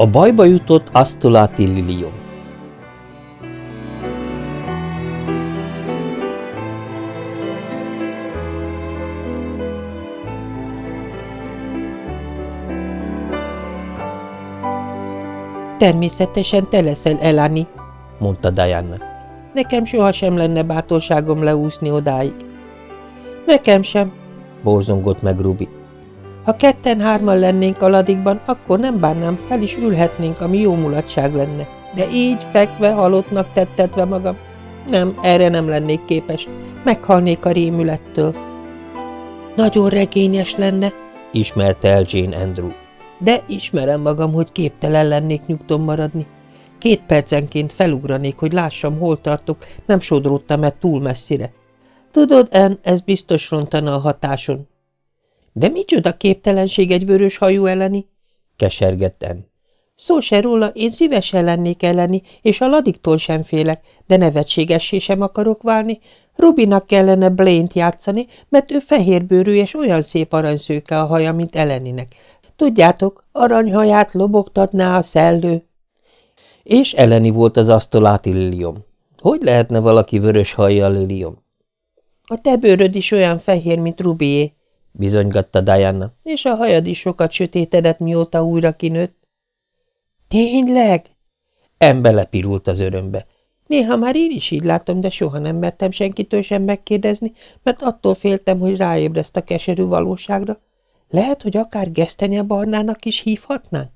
A bajba jutott Asztolati Lilium Természetesen te leszel Elani, mondta Diana. Nekem sohasem lenne bátorságom leúszni odáig. Nekem sem, borzongott meg Rubi. Ha ketten-hárman lennénk a ladikban, akkor nem bánnám, fel is ülhetnénk, ami jó mulatság lenne. De így, fekve, halottnak tettetve magam, nem, erre nem lennék képes. Meghalnék a rémülettől. Nagyon regényes lenne, ismerte el Jane Andrew. De ismerem magam, hogy képtelen lennék nyugton maradni. Két percenként felugranék, hogy lássam, hol tartok, nem sodródtam-e túl messzire. Tudod, En, ez biztos rontana a hatáson. De micsoda képtelenség egy vörös hajú elleni? kesergett. Szó se róla, én szívesen lennék elleni, és a ladiktól sem félek, de nevetségessé sem akarok válni. Rubinak kellene Blaine-t játszani, mert ő fehérbőrű és olyan szép aranyszőke a haja, mint Eleninek. Tudjátok, aranyhaját lobogtatná a szellő. És Eleni volt az asztoláti lilium. Hogy lehetne valaki vörös hajjal lilium? A te bőröd is olyan fehér, mint Rubié, bizonygatta Diana, és a hajad is sokat sötétedett, mióta újra kinőtt. Tényleg? Ember lepirult az örömbe. Néha már én is így látom, de soha nem mertem senkitől sem megkérdezni, mert attól féltem, hogy ráébreszt a keserű valóságra. Lehet, hogy akár Gesztenye Barnának is hívhatnánk?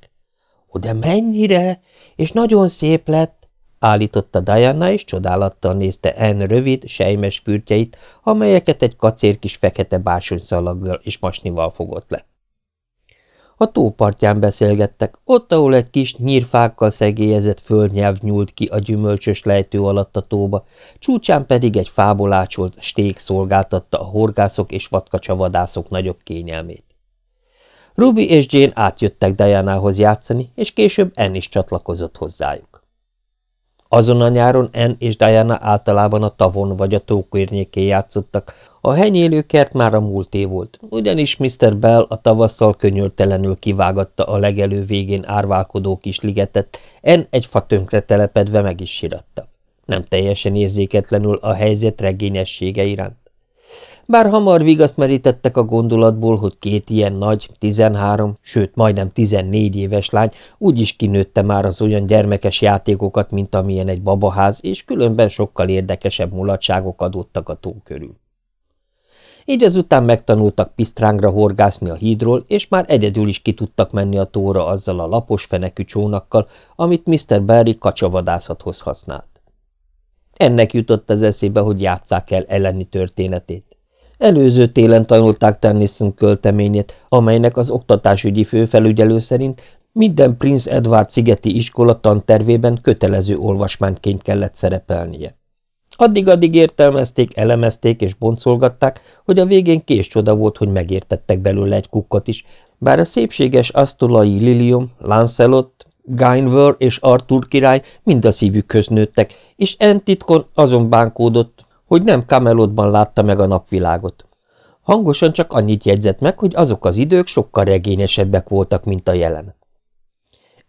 De mennyire! És nagyon szép lett, állította Diana, és csodálattal nézte En rövid, sejmes fürtjeit, amelyeket egy kacér kis fekete bársonyszalaggal és masnival fogott le. A tópartján beszélgettek, ott, ahol egy kis nyírfákkal szegélyezett földnyelv nyúlt ki a gyümölcsös lejtő alatt a tóba, csúcsán pedig egy fából ácsolt sték szolgáltatta a horgászok és vadkacsavadászok nagyobb kényelmét. Ruby és Jane átjöttek Diana-hoz játszani, és később En is csatlakozott hozzájuk. Azon a nyáron En és Diana általában a tavon vagy a tó környékén játszottak, a henyélő kert már a múlté volt, ugyanis Mr. Bell a tavasszal könyörtelenül kivágatta a legelő végén árválkodó kis ligetet, En egy fa tönkre telepedve meg is siratta. Nem teljesen érzéketlenül a helyzet regényessége iránt. Bár hamar vigaszt merítettek a gondolatból, hogy két ilyen nagy, tizenhárom, sőt majdnem tizennégy éves lány úgyis kinőtte már az olyan gyermekes játékokat, mint amilyen egy babaház, és különben sokkal érdekesebb mulatságok adottak a tó körül. Így azután megtanultak pisztrángra horgászni a hídról, és már egyedül is ki tudtak menni a tóra azzal a lapos fenekű csónakkal, amit Mr. Barry kacsavadászathoz használt. Ennek jutott az eszébe, hogy játsszák el elleni történetét. Előző télen tanulták Tennyson költeményét, amelynek az oktatásügyi főfelügyelő szerint minden Prince Edward szigeti iskola tantervében kötelező olvasmányként kellett szerepelnie. Addig-addig értelmezték, elemezték és boncolgatták, hogy a végén kés csoda volt, hogy megértettek belőle egy kukkot is, bár a szépséges asztolai Lilium, Lancelot, Gainver és Arthur király mind a szívükhöz nőttek, és Entitkon azon bánkódott, hogy nem Camelotban látta meg a napvilágot. Hangosan csak annyit jegyzett meg, hogy azok az idők sokkal regényesebbek voltak, mint a jelen.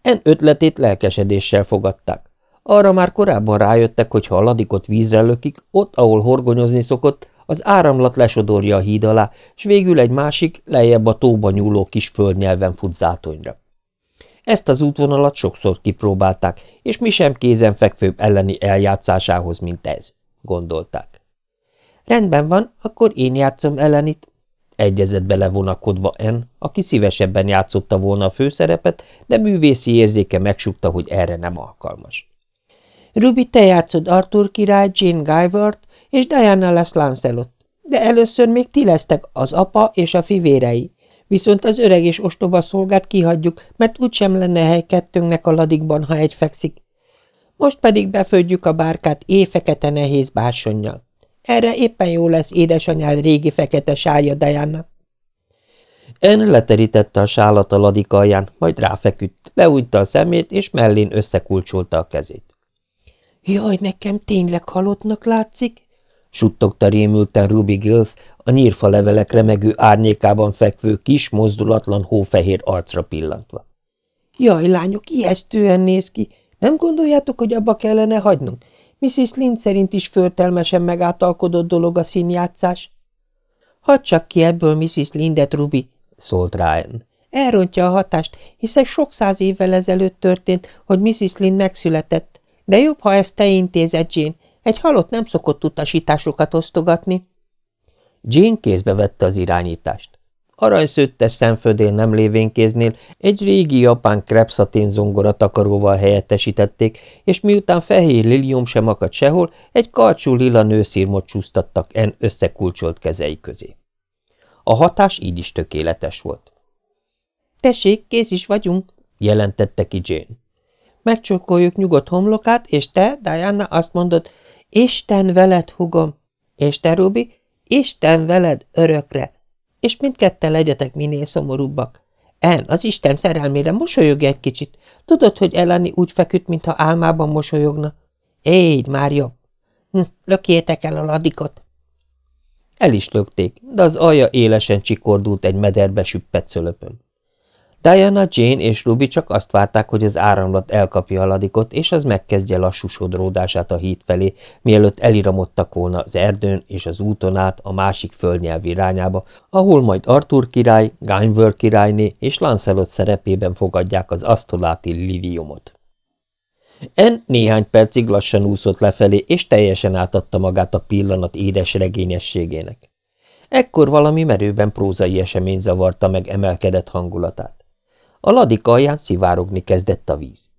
En ötletét lelkesedéssel fogadták. Arra már korábban rájöttek, hogy ha a ladikot vízre lökik, ott, ahol horgonyozni szokott, az áramlat lesodorja a híd alá, és végül egy másik, lejjebb a tóba nyúló kis földnyelven fut zátonyra. Ezt az útvonalat sokszor kipróbálták, és mi sem kézenfekvőbb elleni eljátszásához, mint ez gondolták. Rendben van, akkor én játszom ellenit, egyezett bele vonakodva En, aki szívesebben játszotta volna a főszerepet, de művészi érzéke megsukta, hogy erre nem alkalmas. Ruby, te játszod Arthur király, Jane Guyvert, és Diana lesz Lancelot, de először még ti lesztek az apa és a fivérei, viszont az öreg és ostoba szolgát kihagyjuk, mert úgysem lenne hely kettőnknek a ladikban, ha egy fekszik, most pedig befödjük a bárkát éjfekete nehéz bársonnyal. Erre éppen jó lesz édesanyád régi fekete sálja, Diana. En leterítette a sálat a ladik alján, majd ráfeküdt, leújta a szemét, és mellén összekulcsolta a kezét. Jaj, nekem tényleg halottnak látszik? suttogta rémülten Ruby Gills, a nyírfa levelek remegő árnyékában fekvő kis, mozdulatlan, hófehér arcra pillantva. Jaj, lányok, ijesztően néz ki. Nem gondoljátok, hogy abba kellene hagynunk? Mrs. Lind szerint is förtelmesen megátalkodott dolog a színjátszás. Hadd csak ki ebből Mrs. Lindet, Ruby, szólt Ryan. Elrontja a hatást, hiszen sok száz évvel ezelőtt történt, hogy Mrs. Lind megszületett. De jobb, ha ezt te intézed, Jane. Egy halott nem szokott utasításokat osztogatni. Jean kézbe vette az irányítást. Aranyszőttes szemföldén nem lévén kéznél egy régi japán krepszatén zongora takaróval helyettesítették, és miután fehér lilium sem akadt sehol, egy karcsú lila nőszírmot csúsztattak en összekulcsolt kezei közé. A hatás így is tökéletes volt. – Tessék, kész is vagyunk – jelentette ki Jane. – Megcsókoljuk nyugodt homlokát, és te, Diana, azt mondod, Isten veled, hugom, és te, Ruby, Isten veled örökre és mindketten legyetek minél szomorúbbak. En, az Isten szerelmére mosolyogj egy kicsit. Tudod, hogy Elani úgy feküdt, mintha álmában mosolyogna? Égy, már jobb. Hm, lökjétek el a ladikot. El is lökték, de az alja élesen csikordult egy mederbe süppett szölöpön. Diana, Jane és Ruby csak azt várták, hogy az áramlat elkapja a ladikot, és az megkezdje lassú sodródását a híd felé, mielőtt eliramodtak volna az erdőn és az úton át a másik földnyelv irányába, ahol majd Arthur király, Gainver királyné és Lancelot szerepében fogadják az asztoláti liliumot. En néhány percig lassan úszott lefelé, és teljesen átadta magát a pillanat édes regényességének. Ekkor valami merőben prózai esemény zavarta meg emelkedett hangulatát. A ladik alján szivárogni kezdett a víz.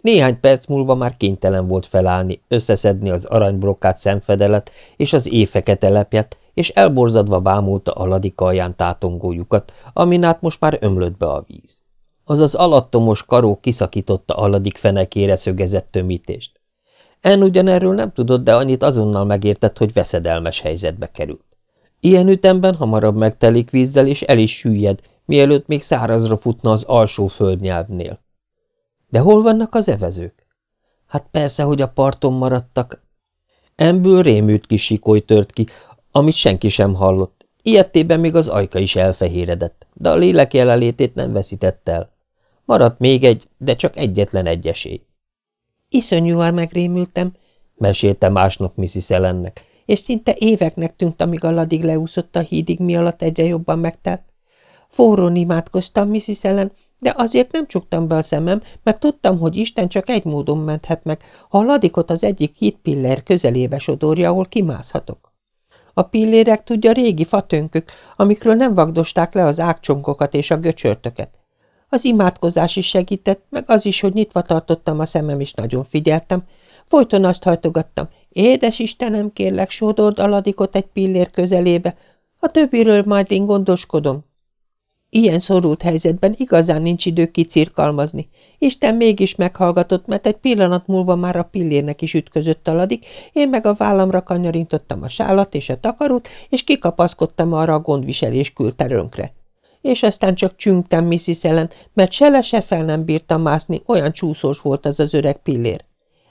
Néhány perc múlva már kénytelen volt felállni, összeszedni az aranybrokkát szemfedelet és az éfeke telepjet, és elborzadva bámulta a ladik alján tátongó lyukat, amin át most már ömlött be a víz. Azaz alattomos karó kiszakította a fenekére szögezett tömítést. En ugyanerről nem tudott, de annyit azonnal megértett, hogy veszedelmes helyzetbe került. Ilyen ütemben hamarabb megtelik vízzel, és el is süllyed, mielőtt még szárazra futna az alsó földnyelvnél. De hol vannak az evezők? Hát persze, hogy a parton maradtak. Emből rémült kis sikoly tört ki, amit senki sem hallott. Ilyettében még az ajka is elfehéredett, de a lélek jelenlétét nem veszített el. Maradt még egy, de csak egyetlen egy esély. Iszonyúan megrémültem, mesélte másnap Mrs. Ellennek, és szinte éveknek tűnt, amíg a ladig leúszott a hídig, mi alatt egyre jobban megtelt. Forrón imádkoztam, Mrs. Ellen, de azért nem csuktam be a szemem, mert tudtam, hogy Isten csak egy módon menthet meg, ha a ladikot az egyik hitpiller közelébe sodorja, ahol kimászhatok. A pillérek tudja régi fatönkök, amikről nem vagdosták le az ágcsonkokat és a göcsörtöket. Az imádkozás is segített, meg az is, hogy nyitva tartottam a szemem, és nagyon figyeltem. Folyton azt hajtogattam, édes Istenem, kérlek, sodord a ladikot egy pillér közelébe, a többiről majd én gondoskodom. Ilyen szorult helyzetben igazán nincs idő kicirkalmazni. Isten mégis meghallgatott, mert egy pillanat múlva már a pillérnek is ütközött a én meg a vállamra kanyarintottam a sálat és a takarót, és kikapaszkodtam arra a gondviselés külterönkre. És aztán csak csüngtem Mrs. Ellen, mert se le se fel nem bírtam mászni, olyan csúszós volt az az öreg pillér.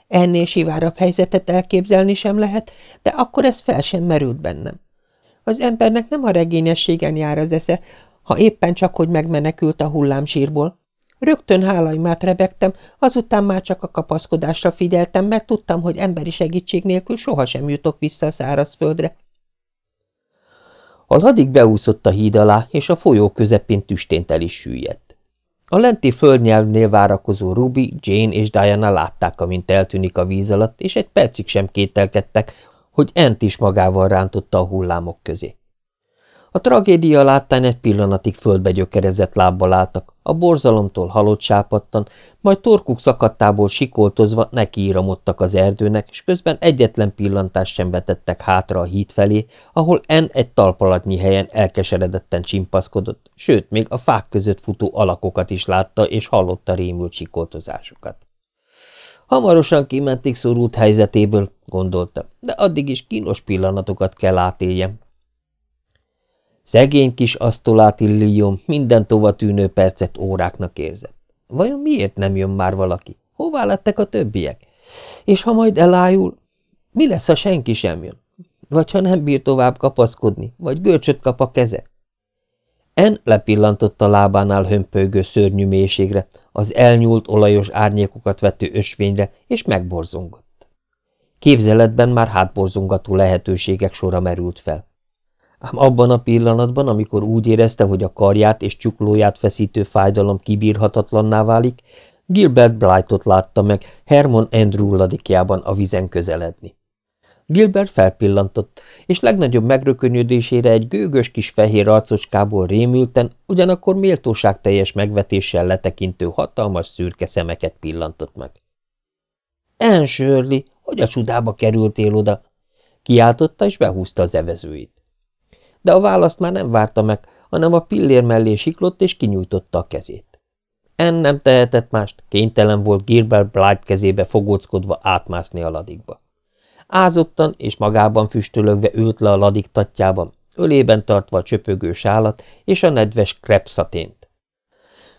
Ennél sivárabb helyzetet elképzelni sem lehet, de akkor ez fel sem merült bennem. Az embernek nem a regényességen jár az esze, ha éppen csak, hogy megmenekült a hullámsírból. Rögtön hálajmát rebegtem, azután már csak a kapaszkodásra figyeltem, mert tudtam, hogy emberi segítség nélkül sohasem jutok vissza a szárazföldre. A ladik beúszott a híd alá, és a folyó közepén tüstént el is süllyedt. A lenti földnyelvnél várakozó Ruby, Jane és Diana látták, amint eltűnik a víz alatt, és egy percig sem kételkedtek, hogy Ent is magával rántotta a hullámok közé. A tragédia láttán egy pillanatig földbe gyökerezett lábbal álltak, a borzalomtól halott sápadtan, majd torkuk szakadtából sikoltozva nekiíramodtak az erdőnek, és közben egyetlen pillantást sem vetettek hátra a híd felé, ahol En egy talpalatnyi helyen elkeseredetten csimpaszkodott, sőt, még a fák között futó alakokat is látta, és hallotta rémült sikoltozásukat. Hamarosan kimentik szorult helyzetéből, gondolta, de addig is kínos pillanatokat kell átéljem, Szegény kis asztoláti Lilium minden tova tűnő percet óráknak érzett. Vajon miért nem jön már valaki? Hová lettek a többiek? És ha majd elájul, mi lesz, ha senki sem jön? Vagy ha nem bír tovább kapaszkodni, vagy görcsöt kap a keze? En lepillantott a lábánál hömpölygő szörnyű mélységre, az elnyúlt olajos árnyékokat vető ösvényre, és megborzongott. Képzeletben már hátborzongató lehetőségek sora merült fel. Ám abban a pillanatban, amikor úgy érezte, hogy a karját és csuklóját feszítő fájdalom kibírhatatlanná válik, Gilbert Blightot látta meg Hermon Andrew ladikjában a vizen közeledni. Gilbert felpillantott, és legnagyobb megrökönyödésére egy gőgös kis fehér arcocskából rémülten, ugyanakkor méltóság teljes megvetéssel letekintő hatalmas szürke szemeket pillantott meg. – Shirley, hogy a csudába kerültél oda? – kiáltotta, és behúzta az evezőit. De a választ már nem várta meg, hanem a pillér mellé siklott, és kinyújtotta a kezét. En nem tehetett mást, kénytelen volt Gilbert Blight kezébe fogóckodva átmászni a ladikba. Ázottan és magában füstölögve ült le a ladiktatjában, ölében tartva a csöpögő sálat és a nedves krepszatént.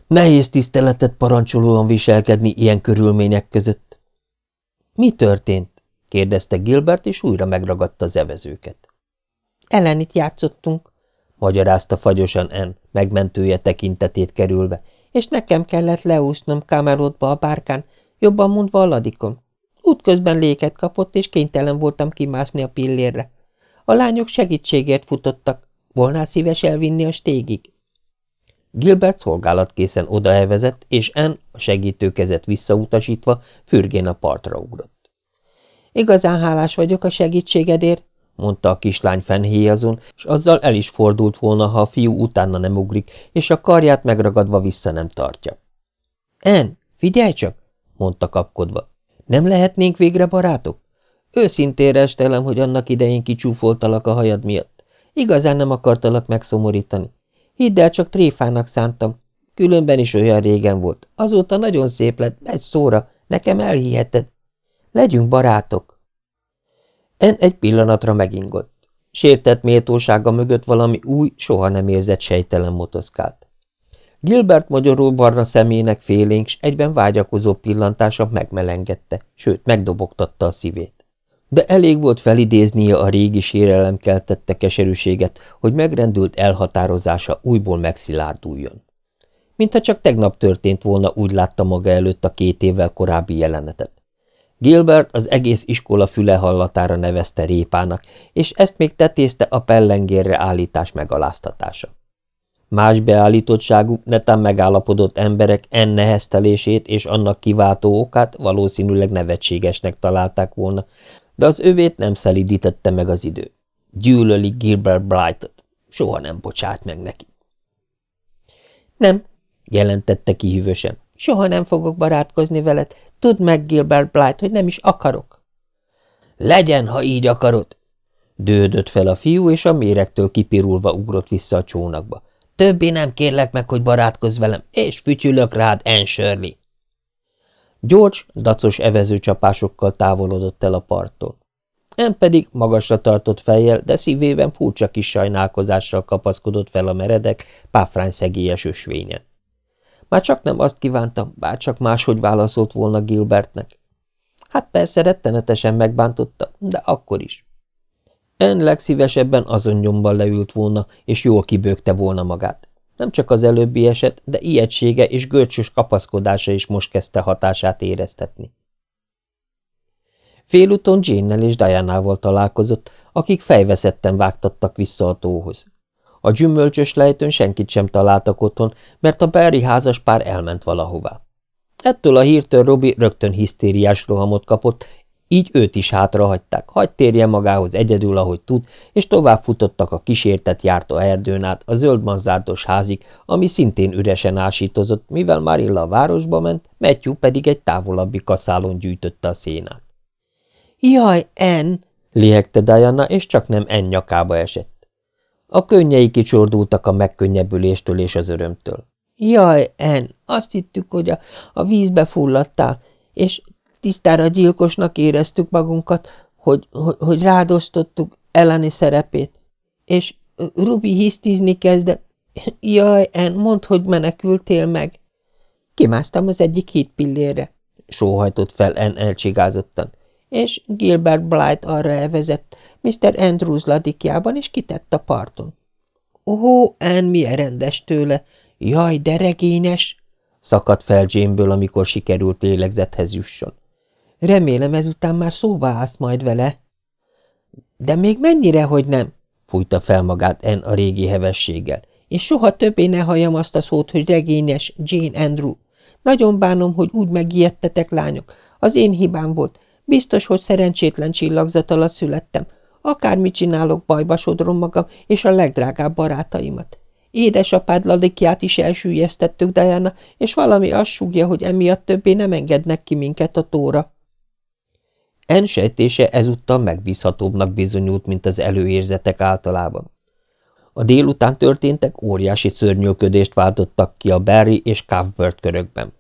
Nehéz tiszteletet parancsolóan viselkedni ilyen körülmények között. – Mi történt? – kérdezte Gilbert, és újra megragadta az evezőket. – Ellenit játszottunk – magyarázta fagyosan En, megmentője tekintetét kerülve, és nekem kellett leúsznom Kamelotba a bárkán, jobban mondva a ladikon. Útközben léket kapott, és kénytelen voltam kimászni a pillérre. A lányok segítségért futottak. Volnál szíves elvinni a stégig? Gilbert szolgálatkészen odaevezett, és En, a segítőkezet visszautasítva, fürgén a partra ugrott. Igazán hálás vagyok a segítségedért, mondta a kislány fenhéjazon, és azzal el is fordult volna, ha a fiú utána nem ugrik, és a karját megragadva vissza nem tartja. En, figyelj csak, mondta kapkodva. Nem lehetnénk végre barátok? Őszintén restelem, hogy annak idején kicsúfoltalak a hajad miatt. Igazán nem akartalak megszomorítani. Hidd el, csak tréfának szántam. Különben is olyan régen volt. Azóta nagyon szép lett, egy szóra. Nekem elhiheted. Legyünk barátok. En egy pillanatra megingott. Sértett méltósága mögött valami új, soha nem érzett sejtelen motoszkált. Gilbert magyarul barna szemének félénk, s egyben vágyakozó pillantása megmelengedte, sőt, megdobogtatta a szívét. De elég volt felidéznie a régi sérelem keltette keserűséget, hogy megrendült elhatározása újból megszilárduljon. Mintha csak tegnap történt volna, úgy látta maga előtt a két évvel korábbi jelenetet. Gilbert az egész iskola füle hallatára nevezte répának, és ezt még tetézte a pellengérre állítás megaláztatása. Más beállítottságú, netán megállapodott emberek enneheztelését és annak kiváltó okát valószínűleg nevetségesnek találták volna, de az övét nem szelidítette meg az idő. Gyűlöli Gilbert Brightot. Soha nem bocsát meg neki. Nem, jelentette ki hűvösen. Soha nem fogok barátkozni veled. Tudd meg, Gilbert Blight, hogy nem is akarok. Legyen, ha így akarod. Dődött fel a fiú, és a méregtől kipirulva ugrott vissza a csónakba. Többé nem kérlek meg, hogy barátkozz velem, és fütyülök rád, Anne. George dacos evezőcsapásokkal távolodott el a parttól. En pedig magasra tartott fejjel, de szívében furcsa kis sajnálkozással kapaszkodott fel a meredek, páfrány szegélyes ösvényen. Már csak nem azt kívántam, bár csak máshogy válaszolt volna Gilbertnek. Hát persze rettenetesen megbántotta, de akkor is. En legszívesebben azon nyomban leült volna, és jól kibőgte volna magát. Nem csak az előbbi eset, de ijegysége és görcsös kapaszkodása is most kezdte hatását éreztetni. Félúton Jane-nel és Diana-val találkozott, akik fejveszetten vágtattak vissza a tóhoz. A gyümölcsös lejtőn senkit sem találtak otthon, mert a Barry házas pár elment valahová. Ettől a hírtől Robi rögtön hisztériás rohamot kapott, így őt is hátrahagyták, hagyd térjen magához egyedül, ahogy tud, és tovább futottak a kísértet járta erdőn át a zöld manzárdos házig, ami szintén üresen ásítozott, mivel Marilla a városba ment, Matthew pedig egy távolabbi kaszálon gyűjtötte a szénát. – Jaj, En! – lihegte Diana, és csak nem En nyakába esett. A könnyei kicsordultak a megkönnyebbüléstől és az örömtől. – Jaj, En! Azt hittük, hogy a, a vízbe fulladtál, és Tisztára gyilkosnak éreztük magunkat, hogy, hogy, hogy rádosztottuk elleni szerepét. És Rubi hisztizni kezdett. Jaj, En, mondd, hogy menekültél meg. Kimásztam az egyik híd pillére, sóhajtott fel En elcsigázottan, és Gilbert Blight arra elvezett, Mr. Andrews ladikjában, és kitett a parton. Ó, En, milyen rendes tőle! Jaj, de regényes! szakadt fel Jane-ből, amikor sikerült lélegzethez jusson. Remélem ezután már szóba állsz majd vele. De még mennyire, hogy nem? fújta fel magát En a régi hevességgel. És soha többé ne halljam azt a szót, hogy regényes Jane Andrew. Nagyon bánom, hogy úgy megijedtetek, lányok. Az én hibám volt. Biztos, hogy szerencsétlen csillagzat alatt születtem. Akármit csinálok, bajba sodrom magam, és a legdrágább barátaimat. Édesapád ladikját is elsüllyesztettük, Diana, és valami azt súgja, hogy emiatt többé nem engednek ki minket a tóra. En sejtése ezúttal megbízhatóbbnak bizonyult, mint az előérzetek általában. A délután történtek óriási szörnyölködést váltottak ki a Barry és Cuthbert körökben.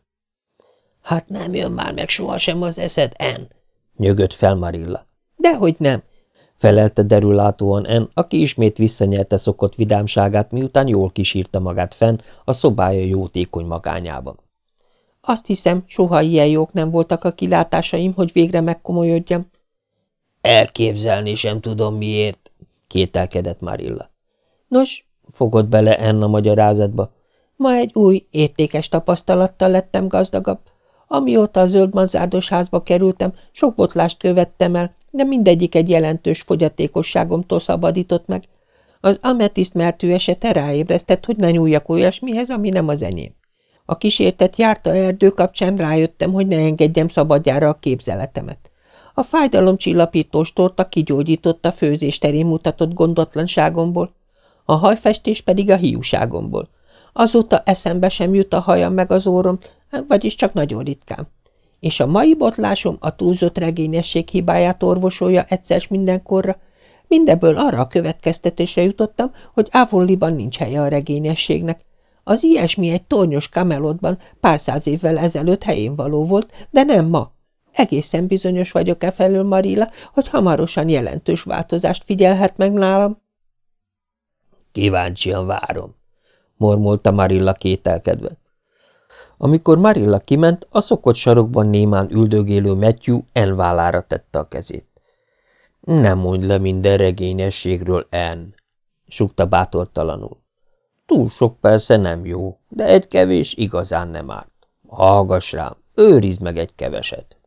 – Hát nem jön már meg sohasem az eszed, En? – nyögött fel Marilla. – Dehogy nem felelte derülátóan En, aki ismét visszanyerte szokott vidámságát, miután jól kísírta magát fenn a szobája jótékony magányában. Azt hiszem, soha ilyen jók nem voltak a kilátásaim, hogy végre megkomolyodjam. Elképzelni sem tudom miért, kételkedett Marilla. Nos, fogott bele Enna magyarázatba. Ma egy új, értékes tapasztalattal lettem gazdagabb. Amióta a zöld házba kerültem, sok botlást követtem el, de mindegyik egy jelentős fogyatékosságomtól szabadított meg. Az ametiszt mertő esete ráébresztett, hogy ne nyúljak olyasmihez, ami nem az enyém. A kísértet járta erdő kapcsán rájöttem, hogy ne engedjem szabadjára a képzeletemet. A fájdalomcsillapítós torta a főzés terén mutatott gondotlanságomból, a hajfestés pedig a hiúságomból. Azóta eszembe sem jut a hajam meg az órom, vagyis csak nagyon ritkán. És a mai botlásom a túlzott regényesség hibáját orvosolja egyszer mindenkorra. Mindebből arra a következtetésre jutottam, hogy Avonliban nincs helye a regényességnek. Az ilyesmi egy tornyos kamelotban pár száz évvel ezelőtt helyén való volt, de nem ma. Egészen bizonyos vagyok e felől, Marilla, hogy hamarosan jelentős változást figyelhet meg nálam. Kíváncsian várom, mormolta Marilla kételkedve. Amikor Marilla kiment, a szokott sarokban némán üldögélő Matthew envállára tette a kezét. Nem mondj le minden regényességről, En, sukta bátortalanul. Túl sok persze nem jó, de egy kevés igazán nem árt. Hallgass rám, őrizd meg egy keveset.